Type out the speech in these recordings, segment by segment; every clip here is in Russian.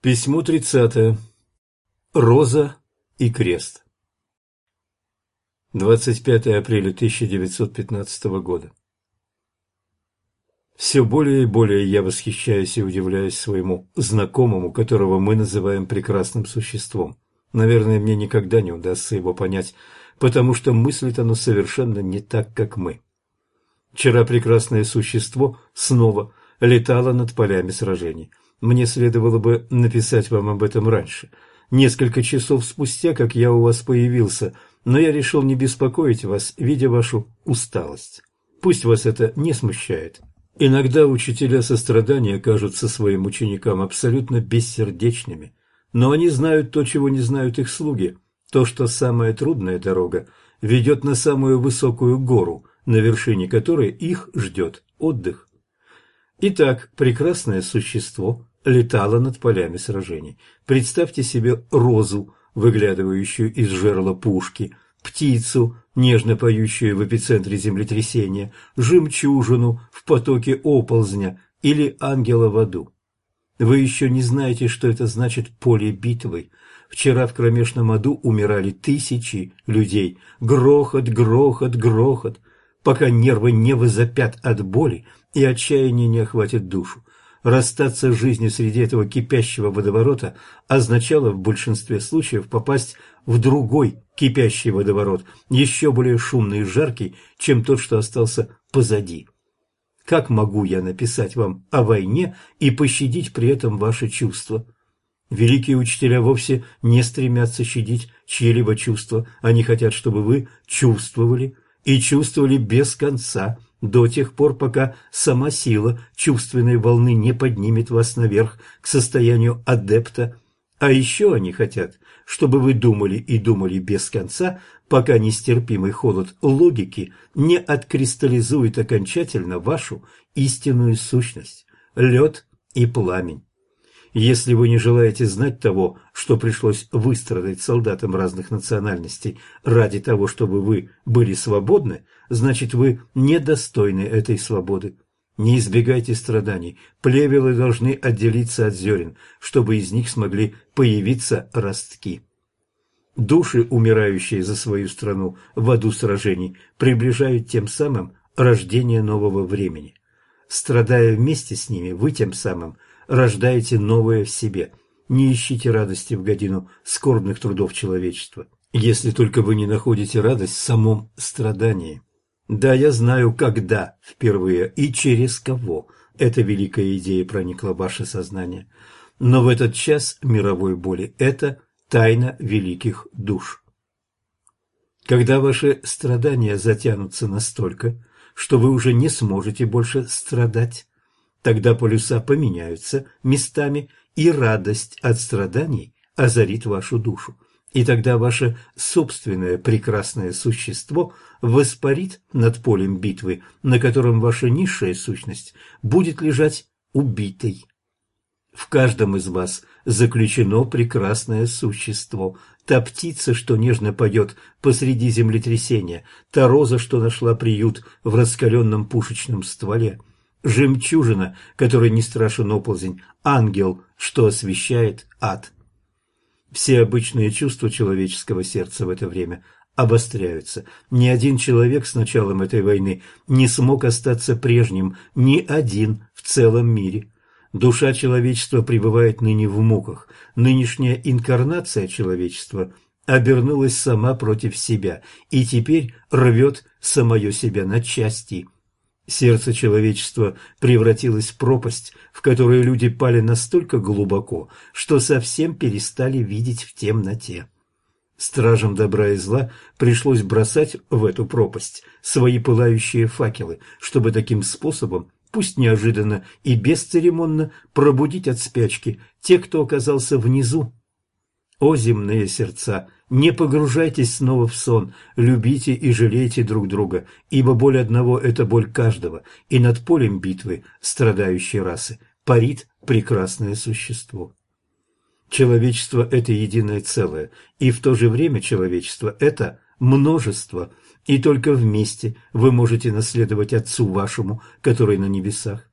Письмо тридцатое. Роза и крест. 25 апреля 1915 года. Все более и более я восхищаюсь и удивляюсь своему знакомому, которого мы называем прекрасным существом. Наверное, мне никогда не удастся его понять, потому что мыслит оно совершенно не так, как мы. Вчера прекрасное существо снова летало над полями сражений – мне следовало бы написать вам об этом раньше, несколько часов спустя, как я у вас появился, но я решил не беспокоить вас, видя вашу усталость. Пусть вас это не смущает. Иногда учителя сострадания кажутся своим ученикам абсолютно бессердечными, но они знают то, чего не знают их слуги, то, что самая трудная дорога ведет на самую высокую гору, на вершине которой их ждет отдых. Итак, прекрасное существо летала над полями сражений. Представьте себе розу, выглядывающую из жерла пушки, птицу, нежно поющую в эпицентре землетрясения, жемчужину в потоке оползня или ангела в аду. Вы еще не знаете, что это значит поле битвы. Вчера в кромешном аду умирали тысячи людей. Грохот, грохот, грохот, пока нервы не возопят от боли и отчаяние не охватит душу. Расстаться с жизнью среди этого кипящего водоворота означало в большинстве случаев попасть в другой кипящий водоворот, еще более шумный и жаркий, чем тот, что остался позади. Как могу я написать вам о войне и пощадить при этом ваши чувства? Великие учителя вовсе не стремятся щадить чьи-либо чувства, они хотят, чтобы вы чувствовали и чувствовали без конца – до тех пор, пока сама сила чувственной волны не поднимет вас наверх к состоянию адепта. А еще они хотят, чтобы вы думали и думали без конца, пока нестерпимый холод логики не откристаллизует окончательно вашу истинную сущность – лед и пламень. Если вы не желаете знать того, что пришлось выстрадать солдатам разных национальностей ради того, чтобы вы были свободны, значит вы недостойны этой свободы. Не избегайте страданий. Плевелы должны отделиться от зерен, чтобы из них смогли появиться ростки. Души, умирающие за свою страну в аду сражений, приближают тем самым рождение нового времени. Страдая вместе с ними, вы тем самым – рождаете новое в себе. Не ищите радости в годину скорбных трудов человечества, если только вы не находите радость в самом страдании. Да, я знаю, когда впервые и через кого эта великая идея проникла в ваше сознание. Но в этот час мировой боли это тайна великих душ. Когда ваши страдания затянутся настолько, что вы уже не сможете больше страдать, Тогда полюса поменяются местами, и радость от страданий озарит вашу душу. И тогда ваше собственное прекрасное существо воспарит над полем битвы, на котором ваша низшая сущность будет лежать убитой. В каждом из вас заключено прекрасное существо, та птица, что нежно поет посреди землетрясения, та роза, что нашла приют в раскаленном пушечном стволе – жемчужина, которой не страшен оползень, ангел, что освещает ад. Все обычные чувства человеческого сердца в это время обостряются. Ни один человек с началом этой войны не смог остаться прежним, ни один в целом мире. Душа человечества пребывает ныне в муках. Нынешняя инкарнация человечества обернулась сама против себя и теперь рвет самое себя на части – Сердце человечества превратилось в пропасть, в которую люди пали настолько глубоко, что совсем перестали видеть в темноте. Стражам добра и зла пришлось бросать в эту пропасть свои пылающие факелы, чтобы таким способом, пусть неожиданно и бесцеремонно, пробудить от спячки тех, кто оказался внизу. О земные сердца! Не погружайтесь снова в сон, любите и жалейте друг друга, ибо боль одного – это боль каждого, и над полем битвы страдающей расы парит прекрасное существо. Человечество – это единое целое, и в то же время человечество – это множество, и только вместе вы можете наследовать Отцу вашему, который на небесах.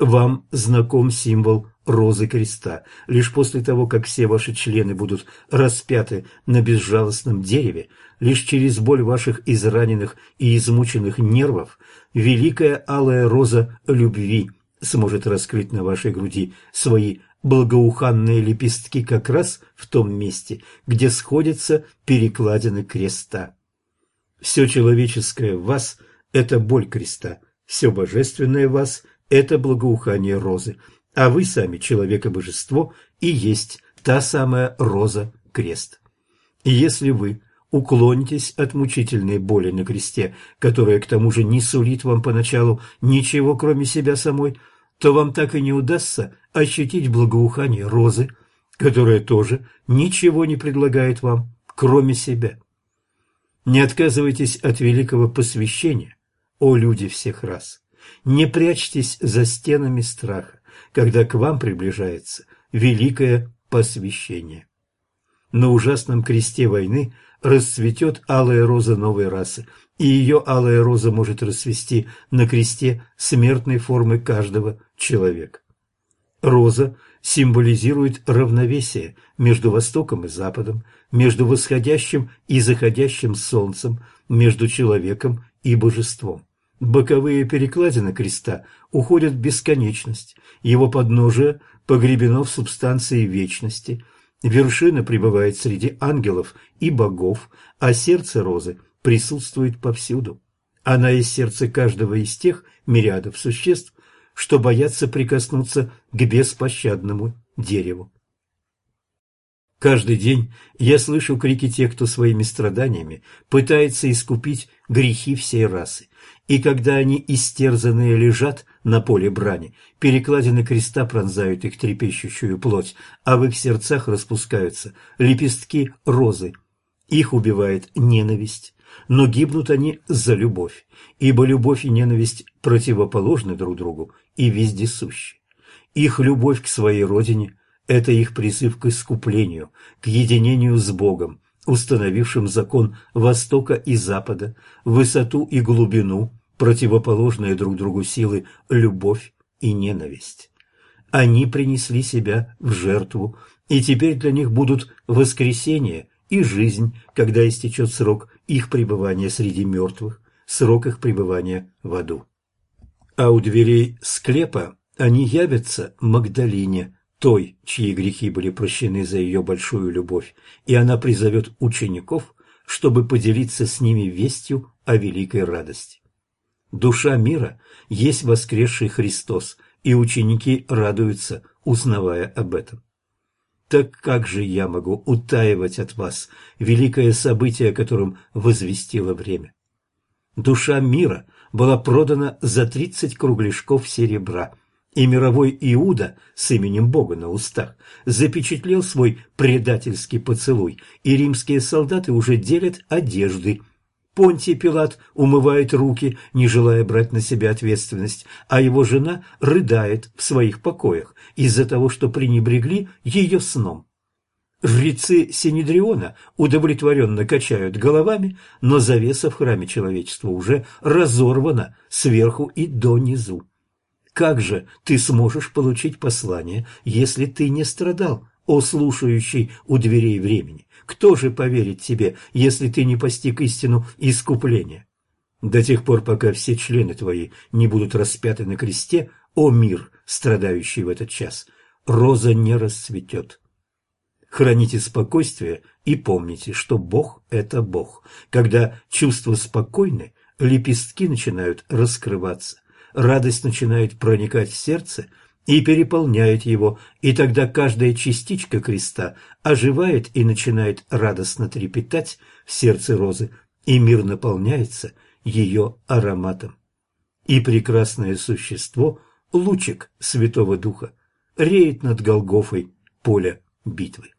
Вам знаком символ розы креста. Лишь после того, как все ваши члены будут распяты на безжалостном дереве, лишь через боль ваших израненных и измученных нервов, великая алая роза любви сможет раскрыть на вашей груди свои благоуханные лепестки как раз в том месте, где сходятся перекладины креста. Все человеческое в вас – это боль креста, все божественное в вас – это благоухание розы, а вы сами, человек и есть та самая роза-крест. Если вы уклонитесь от мучительной боли на кресте, которая к тому же не сулит вам поначалу ничего, кроме себя самой, то вам так и не удастся ощутить благоухание розы, которая тоже ничего не предлагает вам, кроме себя. Не отказывайтесь от великого посвящения, о люди всех рас. Не прячьтесь за стенами страха, когда к вам приближается великое посвящение. На ужасном кресте войны расцветет алая роза новой расы, и ее алая роза может расцвести на кресте смертной формы каждого человека. Роза символизирует равновесие между Востоком и Западом, между восходящим и заходящим солнцем, между человеком и божеством. Боковые перекладины креста уходят в бесконечность, его подножие погребено в субстанции вечности, вершина пребывает среди ангелов и богов, а сердце розы присутствует повсюду. Она есть сердце каждого из тех мириадов существ, что боятся прикоснуться к беспощадному дереву. Каждый день я слышу крики тех, кто своими страданиями пытается искупить грехи всей расы. И когда они истерзанные лежат на поле брани, перекладины креста пронзают их трепещущую плоть, а в их сердцах распускаются лепестки розы. Их убивает ненависть, но гибнут они за любовь, ибо любовь и ненависть противоположны друг другу и вездесущи. Их любовь к своей родине – это их призыв к искуплению, к единению с Богом, установившим закон Востока и Запада, высоту и глубину, противоположные друг другу силы любовь и ненависть. Они принесли себя в жертву, и теперь для них будут воскресение и жизнь, когда истечет срок их пребывания среди мертвых, срок их пребывания в аду. А у дверей склепа они явятся Магдалине, той, чьи грехи были прощены за ее большую любовь, и она призовет учеников, чтобы поделиться с ними вестью о великой радости. Душа мира есть воскресший Христос, и ученики радуются, узнавая об этом. Так как же я могу утаивать от вас великое событие, о котором возвестило время? Душа мира была продана за тридцать кругляшков серебра, и мировой Иуда с именем Бога на устах запечатлел свой предательский поцелуй, и римские солдаты уже делят одежды Понтий Пилат умывает руки, не желая брать на себя ответственность, а его жена рыдает в своих покоях из-за того, что пренебрегли ее сном. Жрецы Синедриона удовлетворенно качают головами, но завеса в храме человечества уже разорвана сверху и донизу. Как же ты сможешь получить послание, если ты не страдал, о слушающий у дверей времени? Кто же поверит тебе, если ты не постиг истину искупления? До тех пор, пока все члены твои не будут распяты на кресте, о мир, страдающий в этот час, роза не расцветет. Храните спокойствие и помните, что Бог – это Бог. Когда чувства спокойны, лепестки начинают раскрываться, радость начинает проникать в сердце – и переполняет его, и тогда каждая частичка креста оживает и начинает радостно трепетать в сердце розы, и мир наполняется ее ароматом. И прекрасное существо, лучик Святого Духа, реет над Голгофой поля битвы.